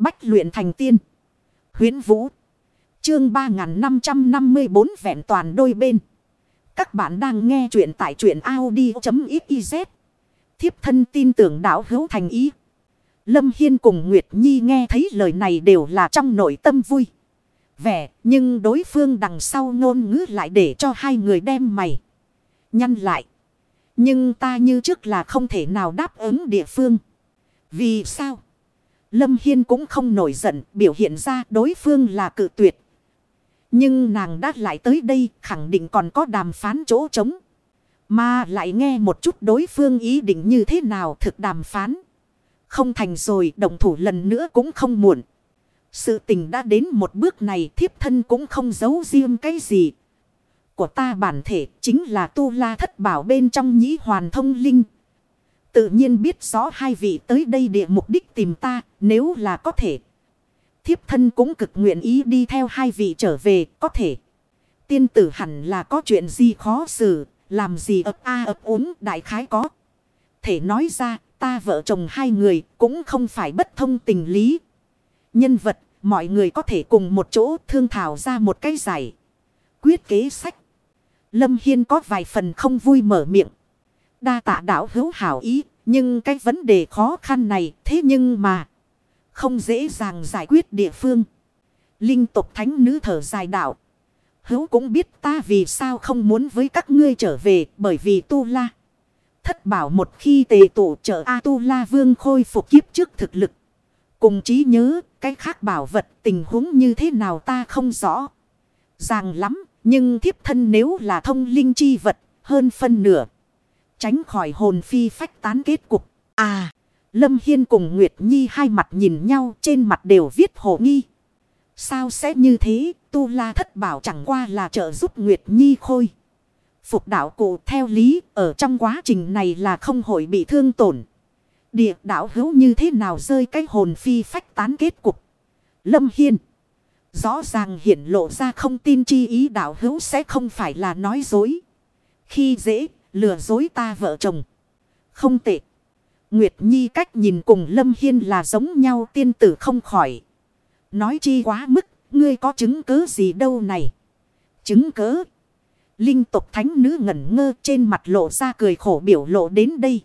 Bách luyện thành tiên. Huyến Vũ. Chương 3554 vẹn toàn đôi bên. Các bạn đang nghe truyện tại truyện Audi.xyz. Thiếp thân tin tưởng đảo hữu thành ý. Lâm Hiên cùng Nguyệt Nhi nghe thấy lời này đều là trong nội tâm vui. Vẻ, nhưng đối phương đằng sau ngôn ngữ lại để cho hai người đem mày. Nhăn lại. Nhưng ta như trước là không thể nào đáp ứng địa phương. Vì sao? Lâm Hiên cũng không nổi giận, biểu hiện ra đối phương là cự tuyệt. Nhưng nàng đã lại tới đây, khẳng định còn có đàm phán chỗ trống. Mà lại nghe một chút đối phương ý định như thế nào thực đàm phán. Không thành rồi, động thủ lần nữa cũng không muộn. Sự tình đã đến một bước này, thiếp thân cũng không giấu riêng cái gì. Của ta bản thể chính là tu la thất bảo bên trong nhĩ hoàn thông linh. Tự nhiên biết rõ hai vị tới đây địa mục đích tìm ta nếu là có thể. Thiếp thân cũng cực nguyện ý đi theo hai vị trở về có thể. Tiên tử hẳn là có chuyện gì khó xử, làm gì ập a ập uống đại khái có. Thể nói ra ta vợ chồng hai người cũng không phải bất thông tình lý. Nhân vật, mọi người có thể cùng một chỗ thương thảo ra một cái giải. Quyết kế sách. Lâm Hiên có vài phần không vui mở miệng. Đa tạ đảo hữu hảo ý, nhưng cái vấn đề khó khăn này thế nhưng mà không dễ dàng giải quyết địa phương. Linh tục thánh nữ thở dài đạo. Hữu cũng biết ta vì sao không muốn với các ngươi trở về bởi vì tu la. Thất bảo một khi tề tụ trợ A-tu-la vương khôi phục kiếp trước thực lực. Cùng trí nhớ, cái khác bảo vật tình huống như thế nào ta không rõ. Ràng lắm, nhưng thiếp thân nếu là thông linh chi vật, hơn phân nửa. Tránh khỏi hồn phi phách tán kết cục. À, Lâm Hiên cùng Nguyệt Nhi hai mặt nhìn nhau trên mặt đều viết hồ nghi. Sao sẽ như thế, Tu La thất bảo chẳng qua là trợ giúp Nguyệt Nhi khôi. Phục đạo cụ theo lý, ở trong quá trình này là không hội bị thương tổn. Địa đạo hữu như thế nào rơi cái hồn phi phách tán kết cục. Lâm Hiên. Rõ ràng hiện lộ ra không tin chi ý đạo hữu sẽ không phải là nói dối. Khi dễ, lừa dối ta vợ chồng. Không tệ. Nguyệt Nhi cách nhìn cùng Lâm Hiên là giống nhau tiên tử không khỏi. Nói chi quá mức, ngươi có chứng cứ gì đâu này. Chứng cứ. Linh tục thánh nữ ngẩn ngơ trên mặt lộ ra cười khổ biểu lộ đến đây.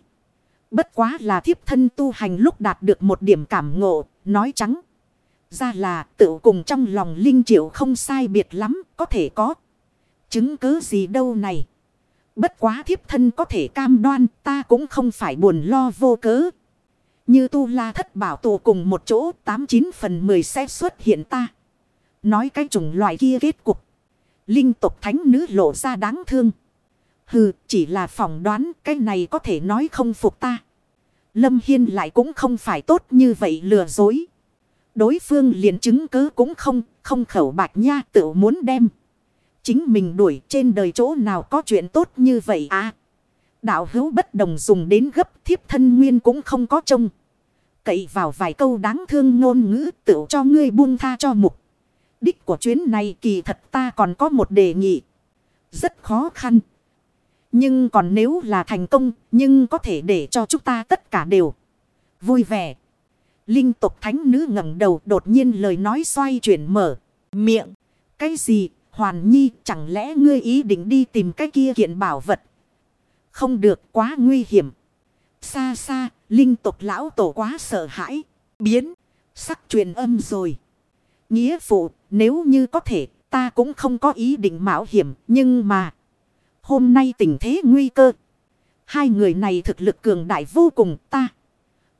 Bất quá là thiếp thân tu hành lúc đạt được một điểm cảm ngộ, nói trắng. Ra là tự cùng trong lòng Linh triệu không sai biệt lắm, có thể có. Chứng cứ gì đâu này. Bất quá thiếp thân có thể cam đoan ta cũng không phải buồn lo vô cớ. Như tu la thất bảo tù cùng một chỗ 89 phần 10 sẽ xuất hiện ta. Nói cái chủng loại kia kết cục. Linh tục thánh nữ lộ ra đáng thương. Hừ, chỉ là phỏng đoán cái này có thể nói không phục ta. Lâm Hiên lại cũng không phải tốt như vậy lừa dối. Đối phương liền chứng cứ cũng không, không khẩu bạch nha tự muốn đem. Chính mình đuổi trên đời chỗ nào có chuyện tốt như vậy à. Đạo hữu bất đồng dùng đến gấp thiếp thân nguyên cũng không có trông. Cậy vào vài câu đáng thương ngôn ngữ tự cho ngươi buông tha cho mục. Đích của chuyến này kỳ thật ta còn có một đề nghị. Rất khó khăn. Nhưng còn nếu là thành công, nhưng có thể để cho chúng ta tất cả đều vui vẻ. Linh tục thánh nữ ngẩng đầu đột nhiên lời nói xoay chuyển mở. Miệng. Cái gì? Hoàn nhi chẳng lẽ ngươi ý định đi tìm cái kia kiện bảo vật? Không được quá nguy hiểm. Xa xa, linh tục lão tổ quá sợ hãi. Biến. Sắc truyền âm rồi. Nghĩa phụ, nếu như có thể, ta cũng không có ý định mạo hiểm, nhưng mà... Hôm nay tình thế nguy cơ. Hai người này thực lực cường đại vô cùng ta.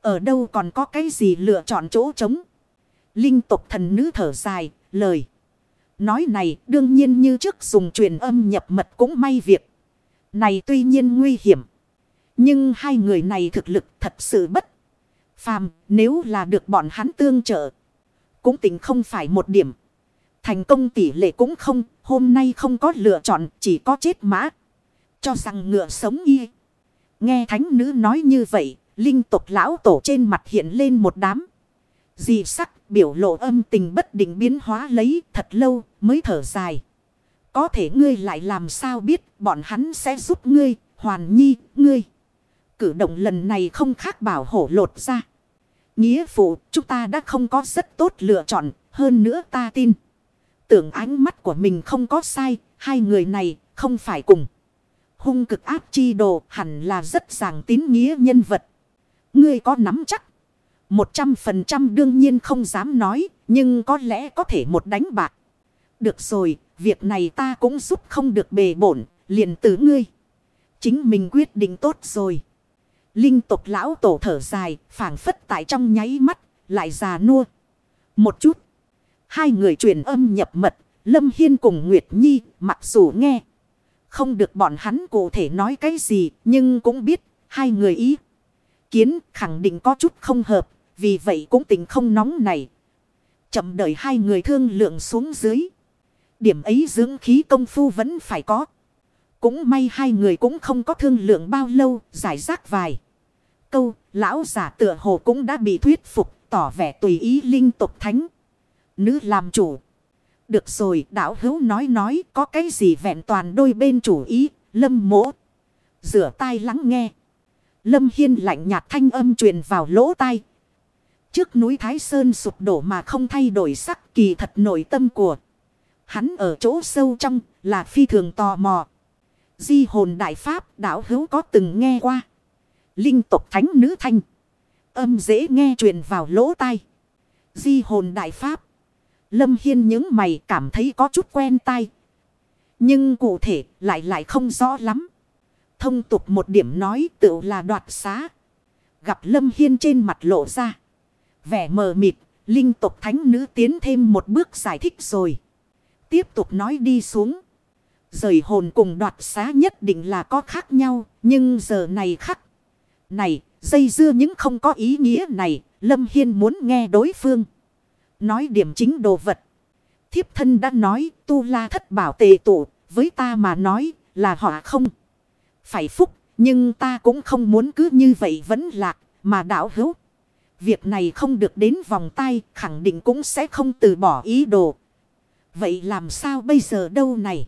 Ở đâu còn có cái gì lựa chọn chỗ trống. Linh tục thần nữ thở dài, lời. Nói này đương nhiên như trước dùng truyền âm nhập mật cũng may việc. Này tuy nhiên nguy hiểm. Nhưng hai người này thực lực thật sự bất phàm nếu là được bọn hắn tương trợ. Cũng tính không phải một điểm. Thành công tỷ lệ cũng không, hôm nay không có lựa chọn, chỉ có chết mã. Cho rằng ngựa sống y. Nghe thánh nữ nói như vậy, linh tục lão tổ trên mặt hiện lên một đám. Dị sắc biểu lộ âm tình bất định biến hóa lấy thật lâu mới thở dài. Có thể ngươi lại làm sao biết bọn hắn sẽ giúp ngươi, hoàn nhi, ngươi. Cử động lần này không khác bảo hổ lột ra. Nghĩa phụ, chúng ta đã không có rất tốt lựa chọn, hơn nữa ta tin. Tưởng ánh mắt của mình không có sai, hai người này không phải cùng. Hung cực áp chi đồ hẳn là rất giảng tín nghĩa nhân vật. Ngươi có nắm chắc. Một trăm phần trăm đương nhiên không dám nói, nhưng có lẽ có thể một đánh bạc. Được rồi, việc này ta cũng giúp không được bề bổn, liền từ ngươi. Chính mình quyết định tốt rồi. Linh tục lão tổ thở dài, phảng phất tại trong nháy mắt, lại già nua. Một chút. Hai người truyền âm nhập mật, Lâm Hiên cùng Nguyệt Nhi, mặc dù nghe. Không được bọn hắn cụ thể nói cái gì, nhưng cũng biết, hai người ý. Kiến khẳng định có chút không hợp, vì vậy cũng tình không nóng này. Chậm đợi hai người thương lượng xuống dưới. Điểm ấy dưỡng khí công phu vẫn phải có. Cũng may hai người cũng không có thương lượng bao lâu, giải rác vài. Câu, lão giả tựa hồ cũng đã bị thuyết phục, tỏ vẻ tùy ý linh tục thánh. Nữ làm chủ. Được rồi, đạo hữu nói nói, có cái gì vẹn toàn đôi bên chủ ý, lâm mỗ. Rửa tai lắng nghe. Lâm Hiên lạnh nhạt thanh âm truyền vào lỗ tai. Trước núi Thái Sơn sụp đổ mà không thay đổi sắc kỳ thật nội tâm của. Hắn ở chỗ sâu trong là phi thường tò mò. Di hồn đại pháp đạo hữu có từng nghe qua. Linh tộc thánh nữ thanh. Âm dễ nghe truyền vào lỗ tai. Di hồn đại pháp. Lâm Hiên những mày cảm thấy có chút quen tai. Nhưng cụ thể lại lại không rõ lắm. Thông tục một điểm nói tự là đoạt xá. Gặp Lâm Hiên trên mặt lộ ra. Vẻ mờ mịt, linh tục thánh nữ tiến thêm một bước giải thích rồi. Tiếp tục nói đi xuống. Rời hồn cùng đoạt xá nhất định là có khác nhau, nhưng giờ này khắc. Này, dây dưa những không có ý nghĩa này, Lâm Hiên muốn nghe đối phương. Nói điểm chính đồ vật. Thiếp thân đã nói, tu la thất bảo tề tụ, với ta mà nói, là họ không. Phải phúc, nhưng ta cũng không muốn cứ như vậy vẫn lạc, mà đảo hữu. Việc này không được đến vòng tay, khẳng định cũng sẽ không từ bỏ ý đồ. Vậy làm sao bây giờ đâu này?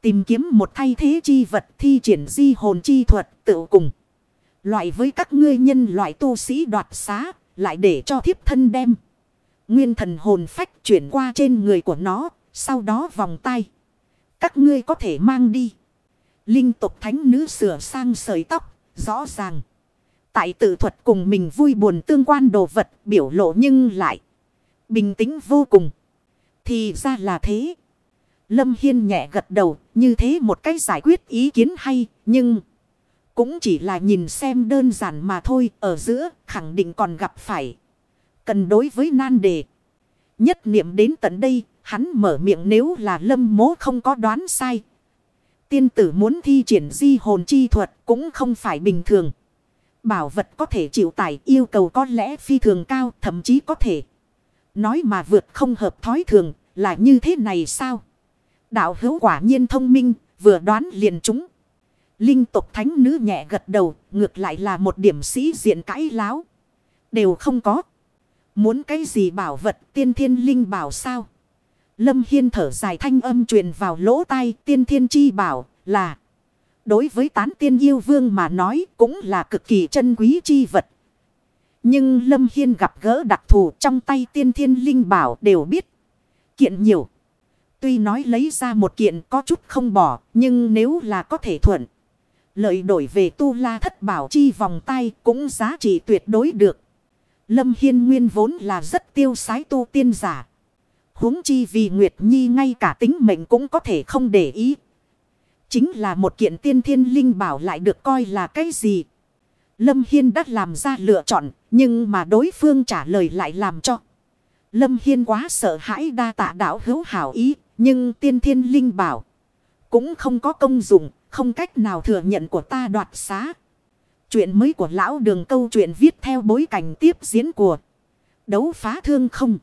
Tìm kiếm một thay thế chi vật thi triển di hồn chi thuật tự cùng. Loại với các ngươi nhân loại tu sĩ đoạt xá, lại để cho thiếp thân đem. Nguyên thần hồn phách chuyển qua trên người của nó, sau đó vòng tay. Các ngươi có thể mang đi. Linh tục thánh nữ sửa sang sợi tóc, rõ ràng. Tại tự thuật cùng mình vui buồn tương quan đồ vật biểu lộ nhưng lại bình tĩnh vô cùng. Thì ra là thế. Lâm Hiên nhẹ gật đầu, như thế một cách giải quyết ý kiến hay, nhưng cũng chỉ là nhìn xem đơn giản mà thôi, ở giữa khẳng định còn gặp phải. Cần đối với nan đề. Nhất niệm đến tận đây, hắn mở miệng nếu là lâm mố không có đoán sai. Tiên tử muốn thi triển di hồn chi thuật cũng không phải bình thường. Bảo vật có thể chịu tải, yêu cầu có lẽ phi thường cao, thậm chí có thể. Nói mà vượt không hợp thói thường, là như thế này sao? Đạo hữu quả nhiên thông minh, vừa đoán liền chúng. Linh tục thánh nữ nhẹ gật đầu, ngược lại là một điểm sĩ diện cãi láo. Đều không có. Muốn cái gì bảo vật, tiên thiên linh bảo sao? Lâm Hiên thở dài thanh âm truyền vào lỗ tai, tiên thiên chi bảo là Đối với tán tiên yêu vương mà nói cũng là cực kỳ chân quý chi vật. Nhưng Lâm Hiên gặp gỡ đặc thù trong tay tiên thiên linh bảo đều biết. Kiện nhiều. Tuy nói lấy ra một kiện có chút không bỏ. Nhưng nếu là có thể thuận. Lợi đổi về tu la thất bảo chi vòng tay cũng giá trị tuyệt đối được. Lâm Hiên nguyên vốn là rất tiêu sái tu tiên giả. huống chi vì Nguyệt Nhi ngay cả tính mệnh cũng có thể không để ý. Chính là một kiện tiên thiên linh bảo lại được coi là cái gì. Lâm Hiên đã làm ra lựa chọn, nhưng mà đối phương trả lời lại làm cho. Lâm Hiên quá sợ hãi đa tạ đạo hữu hảo ý, nhưng tiên thiên linh bảo cũng không có công dụng, không cách nào thừa nhận của ta đoạt xá. Chuyện mới của lão đường câu chuyện viết theo bối cảnh tiếp diễn của đấu phá thương không.